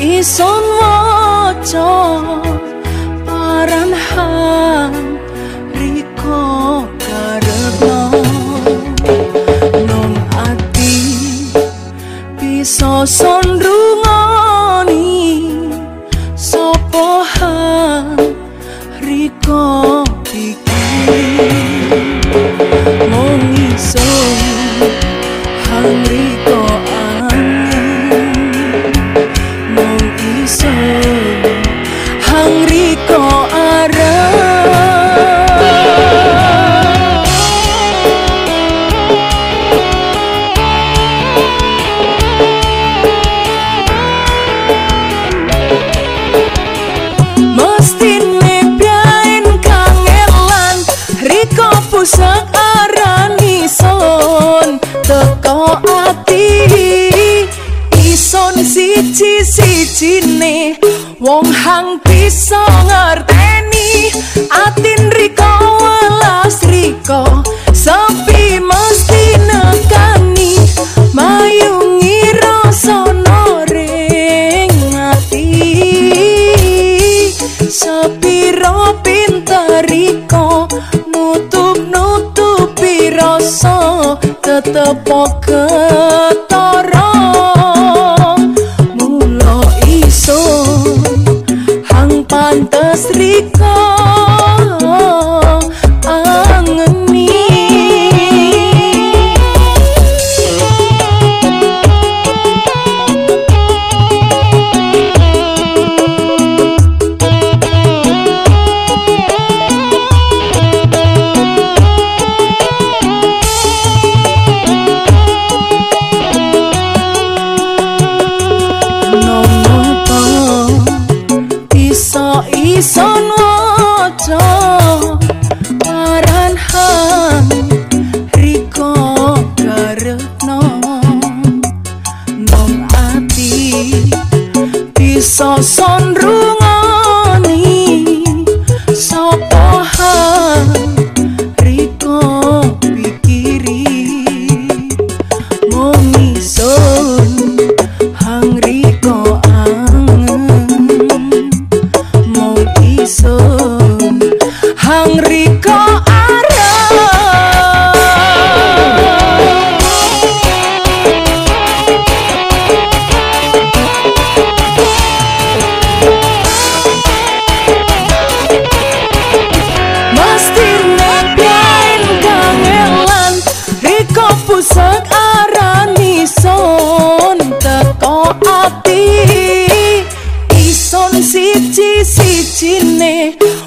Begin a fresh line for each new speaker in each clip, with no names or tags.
ison waca paran han riko karena nong ati bisa sondrungoni pusat arani son teko ati. Ison siji sijine wong hang bisa ngerteni atin riko mulo iso hang pantes rika bisa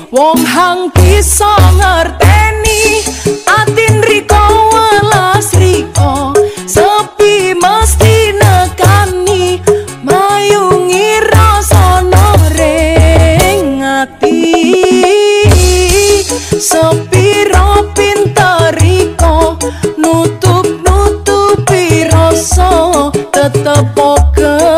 wong hang bisa ngerteni atin riko welas riko. Sepi mesti nekani mayungi rasa noreng ati. Sepi pinter riko nutup nutupi rasa tetep ketara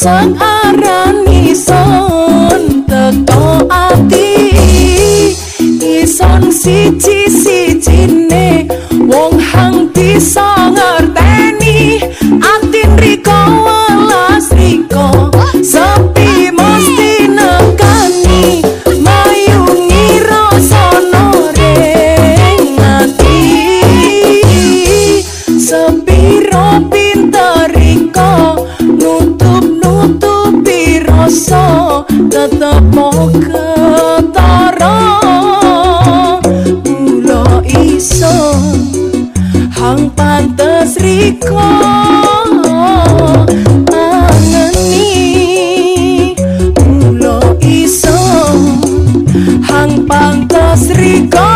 riko pusat arani son teko ati. Ison siji σω τα τα μοκτάρα Ουλο iso hang πάντας riko Αγανή Ουλο iso hang πάντας ρίκο